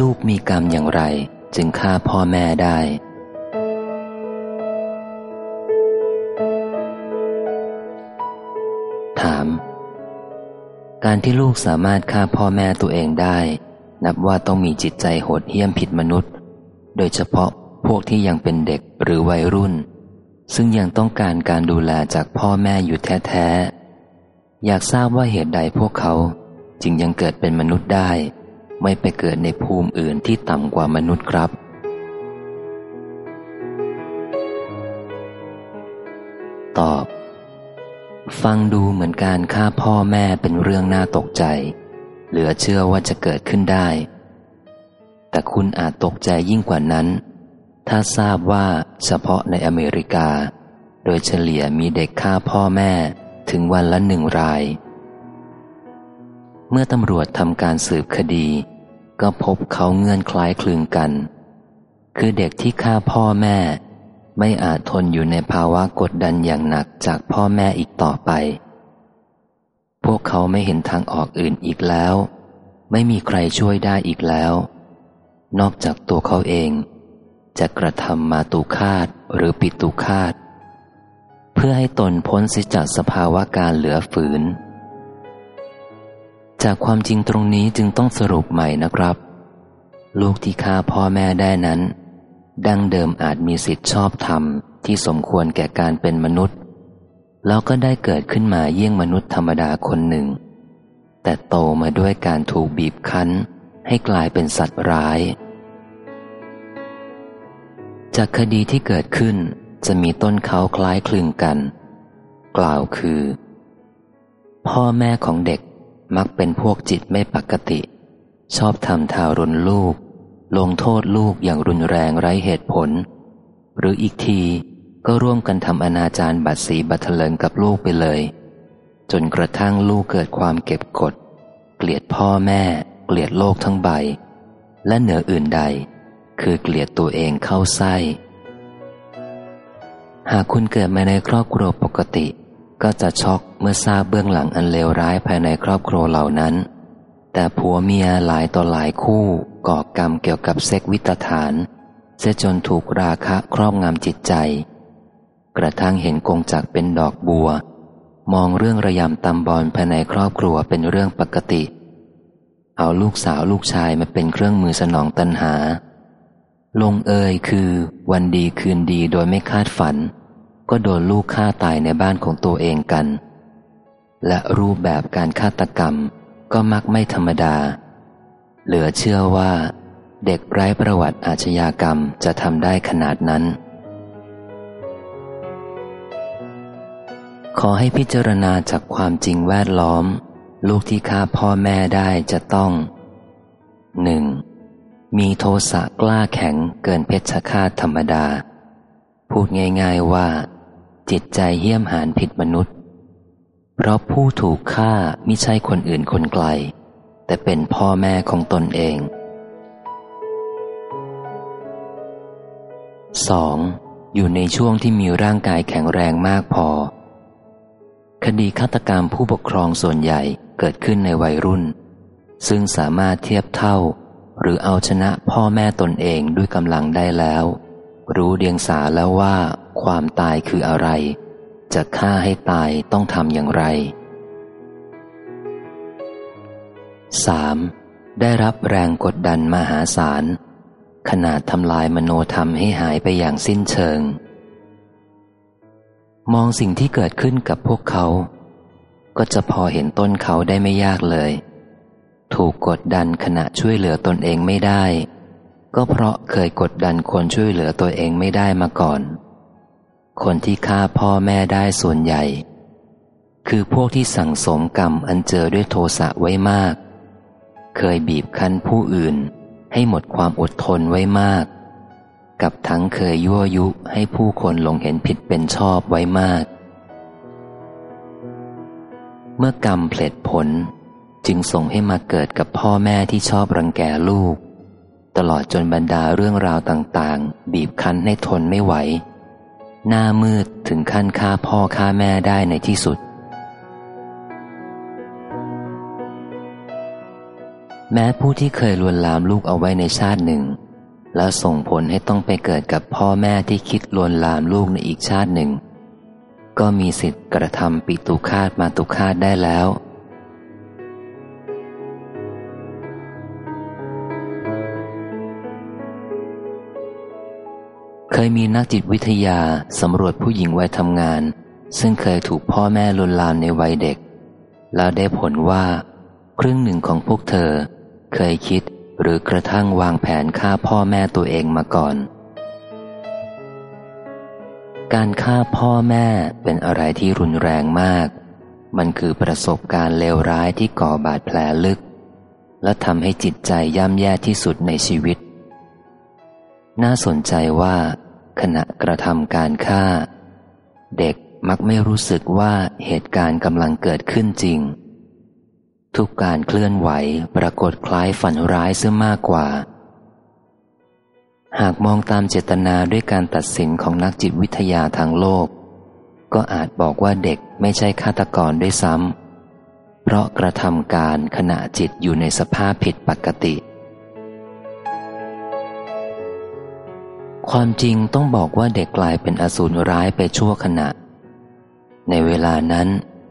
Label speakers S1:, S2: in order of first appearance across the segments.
S1: ลูกมีกรรมอย่างไร จึงฆ่าพ่อแม่ได้ ถาม การที่ลูกสามารถฆ่าพ่อแม่ตัวเองได้ นับว่าต้องมีจิตใจโหดเหี้ยมผิดมนุษย์ โดยเฉพาะพวกที่ยังเป็นเด็กหรือวัยรุ่น ซึ่งยังต้องการการดูแลจากพ่อแม่อยู่แท้ๆ อยากทราบว่าเหตุใดพวกเขา จึงยังเกิดเป็นมนุษย์ได้ ไม่ไปเกิดในภูมิอื่นที่ต่ำกว่ามนุษย์ครับ ตอบ ฟังดูเหมือนการฆ่าพ่อแม่เป็นเรื่องน่าตกใจ เหลือเชื่อว่าจะเกิดขึ้นได้ แต่คุณอาจตกใจยิ่งกว่านั้น ถ้าทราบว่าเฉพาะในอเมริกา โดยเฉลี่ยมีเด็กฆ่าพ่อแม่ถึงวันละหนึ่งรายเมื่อตำรวจทำการสืบคดี ก็พบเขาเงื่อนคล้ายคลึงกัน คือเด็กที่ฆ่าพ่อแม่ ไม่อาจทนอยู่ในภาวะกดดันอย่างหนักจากพ่อแม่อีกต่อไป พวกเขาไม่เห็นทางออกอื่นอีกแล้ว ไม่มีใครช่วยได้อีกแล้ว นอกจากตัวเขาเอง จะกระทำมาตุคาตหรือปิตุคาตเพื่อให้ตนพ้นสิจากสภาวะการเหลือฝืน จากความจริงตรงนี้จึงต้องสรุปใหม่นะครับ ลูกที่ฆ่าพ่อแม่ได้นั้น ดั้งเดิมอาจมีสิทธิชอบธรรมที่สมควรแก่การเป็นมนุษย์ แล้วก็ได้เกิดขึ้นมาเยี่ยงมนุษย์ธรรมดาคนหนึ่ง แต่โตมาด้วยการถูกบีบคั้น ให้กลายเป็นสัตว์ร้าย จากคดีที่เกิดขึ้นจะมีต้นเขาคล้ายคลึงกัน กล่าวคือ พ่อแม่ของเด็ก มักเป็นพวกจิตไม่ปกติ ชอบทำทารุณลูก ลงโทษลูกอย่างรุนแรงไร้เหตุผล หรืออีกทีก็ร่วมกันทำอนาจารบัตรสีบัตเถลิงกับลูกไปเลย จนกระทั่งลูกเกิดความเก็บกด เกลียดพ่อแม่ เกลียดโลกทั้งใบ และเหนืออื่นใด คือเกลียดตัวเองเข้าไส้ หากคุณเกิดมาในครอบครัวปกติ ก็จะช็อกเมื่อทราบเบื้องหลังอันเลวร้ายภายในครอบครัวเหล่านั้น แต่ผัวเมียหลายต่อหลายคู่ก่อกรรมเกี่ยวกับเซ็กวิตฐานเสียจนถูกราคะครอบงำจิตใจ กระทั่งเห็นกงจักเป็นดอกบัว มองเรื่องระยำตำบอลภายในครอบครัวเป็นเรื่องปกติ เอาลูกสาวลูกชายมาเป็นเครื่องมือสนองตัณหา ลงเอยคือวันดีคืนดีโดยไม่คาดฝัน ก็โดนลูกฆ่าตายในบ้านของตัวเองกัน และรูปแบบการฆาตกรรมก็มักไม่ธรรมดา เหลือเชื่อว่า เด็กไร้ประวัติอาชญากรรมจะทำได้ขนาดนั้น ขอให้พิจารณาจากความจริงแวดล้อม ลูกที่ฆ่าพ่อแม่ได้จะต้องหนึ่งมีโทสะกล้าแข็งเกินเพชฌฆาตธรรมดา พูดง่าย ๆว่า จิตใจเหี้ยมหานผิดมนุษย์ เพราะผู้ถูกฆ่าไม่ใช่คนอื่นคนไกล แต่เป็นพ่อแม่ของตนเอง 2. อยู่ในช่วงที่มีร่างกายแข็งแรงมากพอ คดีฆาตกรรมผู้ปกครองส่วนใหญ่เกิดขึ้นในวัยรุ่น ซึ่งสามารถเทียบเท่า หรือเอาชนะพ่อแม่ตนเองด้วยกำลังได้แล้ว รู้เดียงสาแล้วว่า ความตายคืออะไร จะฆ่าให้ตายต้องทำอย่างไร 3. ได้รับแรงกดดันมหาศาล ขนาดทำลายมโนธรรมให้หายไปอย่างสิ้นเชิง มองสิ่งที่เกิดขึ้นกับพวกเขา ก็จะพอเห็นต้นเขาได้ไม่ยากเลย ถูกกดดันขณะช่วยเหลือตนเองไม่ได้ก็เพราะเคยกดดันคนช่วยเหลือตัวเองไม่ได้มาก่อน คนที่ฆ่าพ่อแม่ได้ส่วนใหญ่ คือพวกที่สั่งสมกรรมอันเจอด้วยโทสะไว้มาก เคยบีบคั้นผู้อื่นให้หมดความอดทนไว้มาก กับทั้งเคยยั่วยุให้ผู้คนหลงเห็นผิดเป็นชอบไว้มาก เมื่อกรรมเพลิดผลจึงส่งให้มาเกิดกับพ่อแม่ที่ชอบรังแกลูก ตลอดจนบรรดาเรื่องราวต่าง ๆ บีบคั้นให้ทนไม่ไหว หน้ามืดถึงขั้นฆ่าพ่อฆ่าแม่ได้ในที่สุด แม้ผู้ที่เคยลวนลามลูกเอาไว้ในชาติหนึ่ง แล้วส่งผลให้ต้องไปเกิดกับพ่อแม่ที่คิดลวนลามลูกในอีกชาติหนึ่ง ก็มีสิทธิ์กระทำปิตุคาตมาตุคาตได้แล้ว เคยมีนักจิตวิทยาสำรวจผู้หญิงวัยทำงาน ซึ่งเคยถูกพ่อแม่ลวนลามในวัยเด็ก แล้วได้ผลว่า ครึ่งหนึ่งของพวกเธอ เคยคิดหรือกระทั่งวางแผนฆ่าพ่อแม่ตัวเองมาก่อน การฆ่าพ่อแม่เป็นอะไรที่รุนแรงมาก มันคือประสบการณ์เลวร้ายที่ก่อบาดแผลลึก และทำให้จิตใจย่ำแย่ที่สุดในชีวิต น่าสนใจว่า ขณะกระทำการฆ่า เด็กมักไม่รู้สึกว่าเหตุการณ์กำลังเกิดขึ้นจริง ทุกการเคลื่อนไหวปรากฏคล้ายฝันร้ายเสียมากกว่า หากมองตามเจตนาด้วยการตัดสินของนักจิตวิทยาทางโลก ก็อาจบอกว่าเด็กไม่ใช่ฆาตกรด้วยซ้ำเพราะกระทำการขณะจิตอยู่ในสภาพผิดปกติ ความจริงต้องบอกว่าเด็กกลายเป็นอสูรร้ายไปชั่วขณะ ในเวลานั้น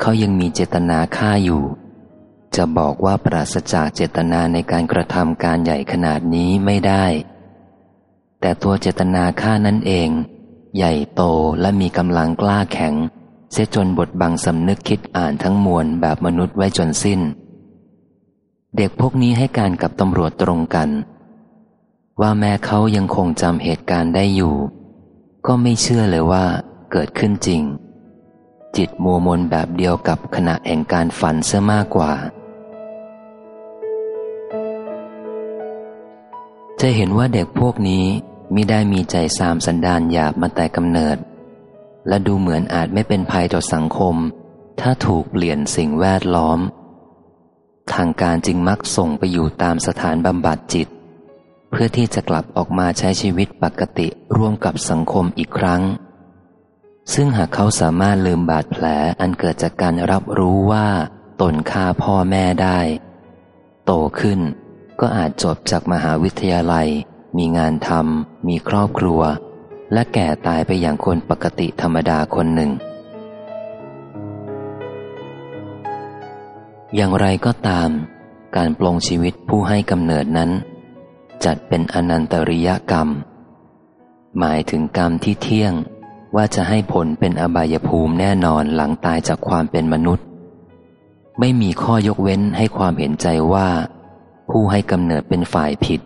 S1: เขายังมีเจตนาฆ่าอยู่ จะบอกว่าปราศจากเจตนาในการกระทำการใหญ่ขนาดนี้ไม่ได้ แต่ตัวเจตนาฆ่านั่นเอง ใหญ่โตและมีกำลังกล้าแข็ง เสียจนบทบังสำนึกคิดอ่านทั้งมวลแบบมนุษย์ไว้จนสิ้น เด็กพวกนี้ให้การกับตำรวจตรงกัน ว่าแม่เขายังคงจำเหตุการณ์ได้อยู่ ก็ไม่เชื่อเลยว่าเกิดขึ้นจริง จิตมัวมนแบบเดียวกับขณะแห่งการฝันเสียมากกว่า จะเห็นว่าเด็กพวกนี้มิได้มีใจสามสันดานหยาบมาแต่กำเนิด และดูเหมือนอาจไม่เป็นภัยต่อสังคม ถ้าถูกเปลี่ยนสิ่งแวดล้อม ทางการจึงมักส่งไปอยู่ตามสถานบำบัดจิต เพื่อที่จะกลับออกมาใช้ชีวิตปกติร่วมกับสังคมอีกครั้ง ซึ่งหากเขาสามารถลืมบาดแผลอันเกิดจากการรับรู้ว่าตนฆ่าพ่อแม่ได้ โตขึ้นก็อาจจบจากมหาวิทยาลัย มีงานทำมีครอบครัว และแก่ตายไปอย่างคนปกติธรรมดาคนหนึ่ง อย่างไรก็ตาม การปลงชีวิตผู้ให้กำเนิดนั้น จัดเป็นอนันตริยกรรม หมายถึงกรรมที่เที่ยงว่าจะให้ผลเป็นอบายภูมิแน่นอนหลังตายจากความเป็นมนุษย์ ไม่มีข้อยกเว้นให้ความเห็นใจว่า ผู้ให้กำเนิดเป็นฝ่ายผิด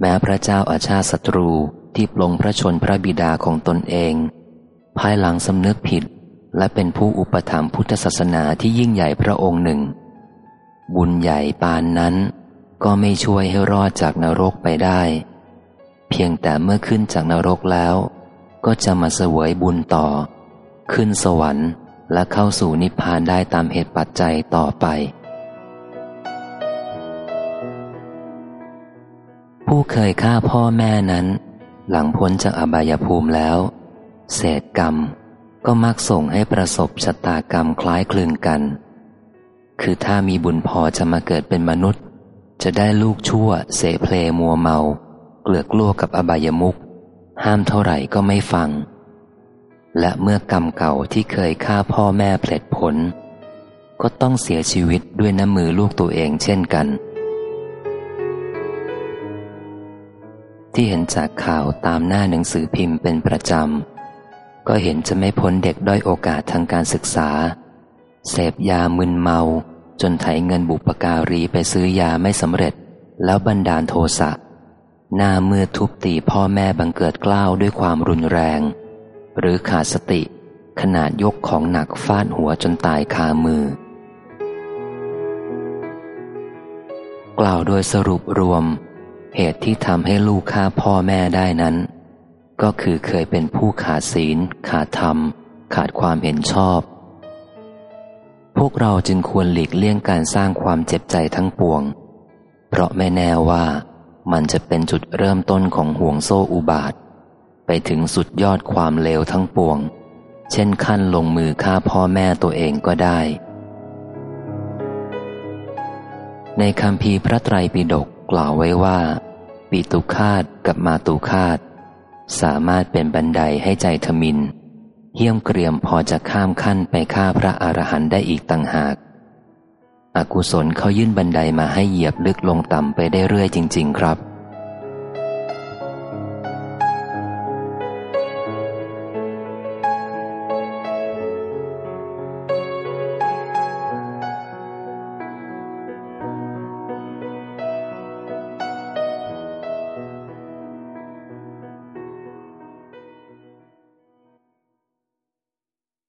S1: แม้พระเจ้าอาชาศัตรูที่ปลงพระชนพระบิดาของตนเอง ภายหลังสำนึกผิดและเป็นผู้อุปถัมภ์พุทธศาสนาที่ยิ่งใหญ่พระองค์หนึ่ง บุญใหญ่ปานนั้น ก็ไม่ช่วยให้รอดจากนรกไปได้ เพียงแต่เมื่อขึ้นจากนรกแล้ว ก็จะมาเสวยบุญต่อ ขึ้นสวรรค์และเข้าสู่นิพพานได้ตามเหตุปัจจัยต่อไป ผู้เคยฆ่าพ่อแม่นั้น หลังพ้นจากอบายภูมิแล้ว เศษกรรมก็มักส่งให้ประสบชะตากรรมคล้ายคลึงกัน คือถ้ามีบุญพอจะมาเกิดเป็นมนุษย์ จะได้ลูกชั่ว เสเพลมัวเมา เกลือกลัวกับอบายมุกห้ามเท่าไหร่ก็ไม่ฟัง และเมื่อกรรมเก่าที่เคยฆ่าพ่อแม่เพลิดผล ก็ต้องเสียชีวิตด้วยน้ำมือลูกตัวเองเช่นกัน ที่เห็นจากข่าวตามหน้าหนังสือพิมพ์เป็นประจำ ก็เห็นจะไม่พ้นเด็กด้อยโอกาสทางการศึกษา เสพยามึนเมา จนไถเงินบุปการีไปซื้อยาไม่สำเร็จ แล้วบันดาลโทสะหน้าเมื่อทุบตีพ่อแม่บังเกิดกล้าวด้วยความรุนแรง หรือขาดสติ ขนาดยกของหนักฟาดหัวจนตายคามือ กล่าวโดยสรุปรวม เหตุที่ทำให้ลูกฆ่าพ่อแม่ได้นั้น ก็คือเคยเป็นผู้ขาดศีล ขาดธรรม ขาดความเห็นชอบ พวกเราจึงควรหลีกเลี่ยงการสร้างความเจ็บใจทั้งปวง เพราะไม่แน่ว่ามันจะเป็นจุดเริ่มต้นของห่วงโซ่อุบาท ไปถึงสุดยอดความเลวทั้งปวง เช่นขั้นลงมือฆ่าพ่อแม่ตัวเองก็ได้ ในคำพีพระไตรปิฎกกล่าวไว้ว่า ปีตุคาตกับมาตุคาตสามารถเป็นบันไดให้ใจทมิน เฮี้ยมเกรียมพอจะข้ามขั้นไปฆ่าพระอรหันต์ได้อีกต่างหาก อากุศลเขายื่นบันไดมาให้เหยียบลึกลงต่ำไปได้เรื่อยจริง ๆ ครับ